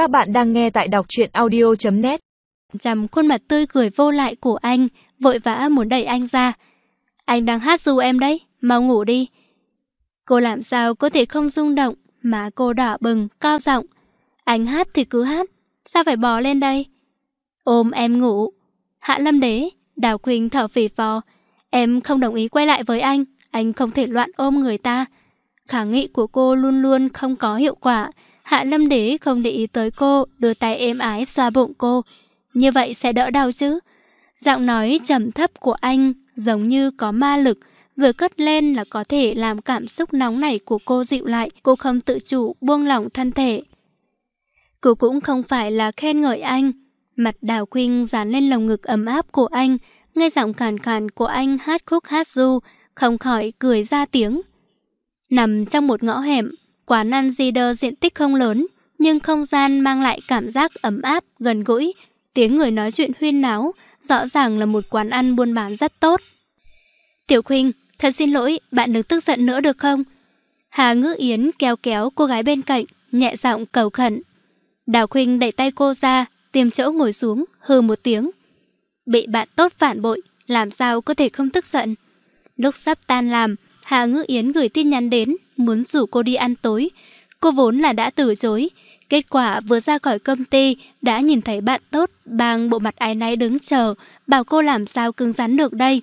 Các bạn đang nghe tại đọc truyện audio.net chầm khuôn mặt tươi cười vô lại của anh, vội vã muốn đẩy anh ra. Anh đang hát ru em đấy, mau ngủ đi. Cô làm sao có thể không rung động, mà cô đỏ bừng, cao giọng. Anh hát thì cứ hát, sao phải bò lên đây? Ôm em ngủ. Hạ lâm đế, Đào Quỳnh thở phì phò. Em không đồng ý quay lại với anh, anh không thể loạn ôm người ta. khả nghị của cô luôn luôn không có hiệu quả. Hạ lâm đế không để ý tới cô, đưa tay êm ái xoa bụng cô. Như vậy sẽ đỡ đau chứ? Giọng nói trầm thấp của anh giống như có ma lực, vừa cất lên là có thể làm cảm xúc nóng nảy của cô dịu lại, cô không tự chủ buông lỏng thân thể. Cô cũng không phải là khen ngợi anh, mặt đào khuynh dán lên lồng ngực ấm áp của anh, nghe giọng khàn khàn của anh hát khúc hát du không khỏi cười ra tiếng. Nằm trong một ngõ hẻm, quán ăn Zider diện tích không lớn, nhưng không gian mang lại cảm giác ấm áp, gần gũi, tiếng người nói chuyện huyên náo, rõ ràng là một quán ăn buôn bán rất tốt. Tiểu Khuynh, thật xin lỗi, bạn đừng tức giận nữa được không? Hà Ngữ Yến kéo kéo cô gái bên cạnh, nhẹ giọng cầu khẩn. Đào Khuynh đẩy tay cô ra, tìm chỗ ngồi xuống, hừ một tiếng. Bị bạn tốt phản bội, làm sao có thể không tức giận? Lúc sắp tan làm, Hà Ngữ Yến gửi tin nhắn đến, muốn rủ cô đi ăn tối. Cô vốn là đã từ chối. Kết quả vừa ra khỏi công ty, đã nhìn thấy bạn tốt, bằng bộ mặt ái náy đứng chờ, bảo cô làm sao cứng rắn được đây.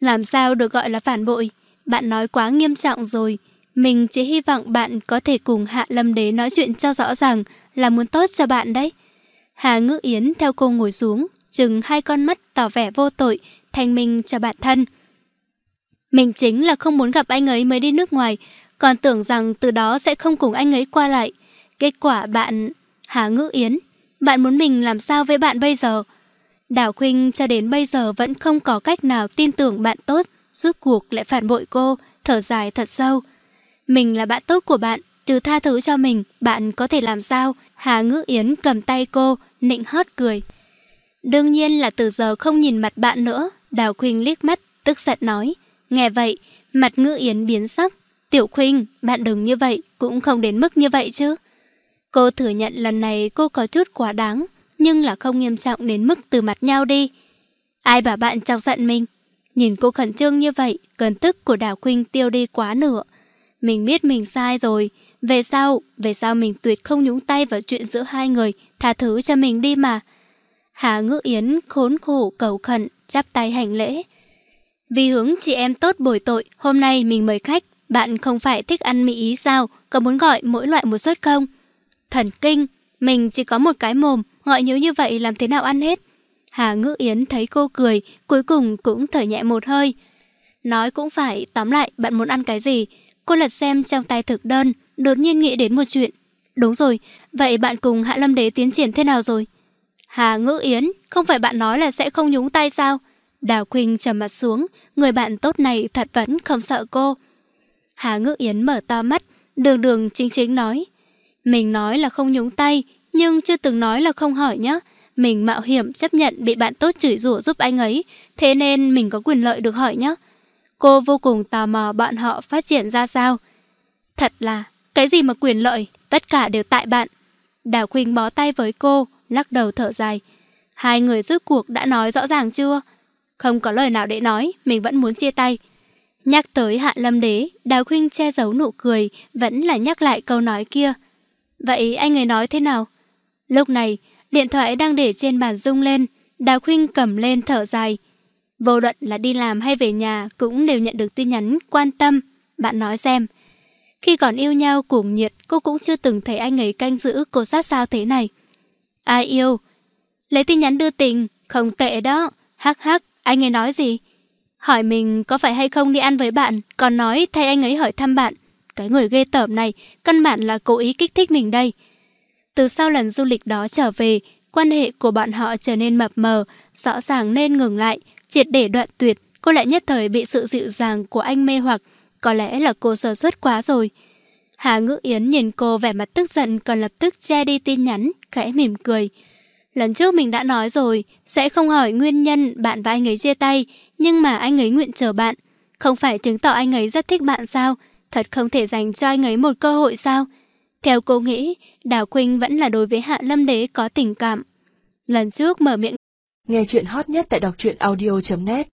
Làm sao được gọi là phản bội? Bạn nói quá nghiêm trọng rồi. Mình chỉ hy vọng bạn có thể cùng Hạ Lâm Đế nói chuyện cho rõ ràng là muốn tốt cho bạn đấy. Hà Ngữ Yến theo cô ngồi xuống, chừng hai con mắt tỏ vẻ vô tội, thành minh cho bạn thân. Mình chính là không muốn gặp anh ấy mới đi nước ngoài, còn tưởng rằng từ đó sẽ không cùng anh ấy qua lại. Kết quả bạn... Hà Ngữ Yến, bạn muốn mình làm sao với bạn bây giờ? Đào Khuynh cho đến bây giờ vẫn không có cách nào tin tưởng bạn tốt, rút cuộc lại phản bội cô, thở dài thật sâu. Mình là bạn tốt của bạn, trừ tha thứ cho mình, bạn có thể làm sao? Hà Ngữ Yến cầm tay cô, nịnh hót cười. Đương nhiên là từ giờ không nhìn mặt bạn nữa, Đào Khuynh liếc mắt, tức giận nói. Nghe vậy, mặt Ngữ Yến biến sắc. Tiểu Khuynh, bạn đừng như vậy, cũng không đến mức như vậy chứ. Cô thừa nhận lần này cô có chút quá đáng, nhưng là không nghiêm trọng đến mức từ mặt nhau đi. Ai bảo bạn chọc giận mình? Nhìn cô khẩn trương như vậy, cơn tức của Đào Khuynh tiêu đi quá nửa. Mình biết mình sai rồi, về sau, về sau mình tuyệt không nhúng tay vào chuyện giữa hai người, tha thứ cho mình đi mà. Hà Ngữ Yến khốn khổ cầu khẩn, chắp tay hành lễ. Vì hướng chị em tốt bồi tội, hôm nay mình mời khách, bạn không phải thích ăn mì ý sao, có muốn gọi mỗi loại một suất không? Thần kinh, mình chỉ có một cái mồm, gọi nhiều như vậy làm thế nào ăn hết? Hà Ngữ Yến thấy cô cười, cuối cùng cũng thở nhẹ một hơi. Nói cũng phải, tóm lại, bạn muốn ăn cái gì? Cô lật xem trong tay thực đơn, đột nhiên nghĩ đến một chuyện. Đúng rồi, vậy bạn cùng Hạ Lâm Đế tiến triển thế nào rồi? Hà Ngữ Yến, không phải bạn nói là sẽ không nhúng tay sao? Đào Quỳnh trầm mặt xuống, người bạn tốt này thật vẫn không sợ cô. Hà Ngữ Yến mở to mắt, đường đường chính chính nói. Mình nói là không nhúng tay, nhưng chưa từng nói là không hỏi nhé. Mình mạo hiểm chấp nhận bị bạn tốt chửi rủa giúp anh ấy, thế nên mình có quyền lợi được hỏi nhé. Cô vô cùng tò mò bọn họ phát triển ra sao. Thật là, cái gì mà quyền lợi, tất cả đều tại bạn. Đào Quỳnh bó tay với cô, lắc đầu thở dài. Hai người rốt cuộc đã nói rõ ràng chưa? Không có lời nào để nói, mình vẫn muốn chia tay. Nhắc tới Hạ Lâm Đế, Đào Khuynh che giấu nụ cười, vẫn là nhắc lại câu nói kia. Vậy anh ấy nói thế nào? Lúc này, điện thoại đang để trên bàn rung lên, Đào Khuynh cầm lên thở dài. Vô luận là đi làm hay về nhà cũng đều nhận được tin nhắn quan tâm. Bạn nói xem. Khi còn yêu nhau cuồng nhiệt, cô cũng chưa từng thấy anh ấy canh giữ cô sát sao thế này. Ai yêu? Lấy tin nhắn đưa tình, không tệ đó. Hắc hắc, anh ấy nói gì? Hỏi mình có phải hay không đi ăn với bạn, còn nói thay anh ấy hỏi thăm bạn. Cái người ghê tởm này, căn bản là cố ý kích thích mình đây. Từ sau lần du lịch đó trở về, quan hệ của bọn họ trở nên mập mờ, rõ ràng nên ngừng lại, triệt để đoạn tuyệt. Cô lại nhất thời bị sự dịu dàng của anh mê hoặc, có lẽ là cô sơ suất quá rồi. Hà Ngữ Yến nhìn cô vẻ mặt tức giận còn lập tức che đi tin nhắn, khẽ mỉm cười. Lần trước mình đã nói rồi, sẽ không hỏi nguyên nhân bạn và anh ấy chia tay, nhưng mà anh ấy nguyện chờ bạn. Không phải chứng tỏ anh ấy rất thích bạn sao? Thật không thể dành cho anh ấy một cơ hội sao? Theo cô nghĩ, Đào Quỳnh vẫn là đối với Hạ Lâm Đế có tình cảm. Lần trước mở miệng Nghe chuyện hot nhất tại đọc truyện audio.net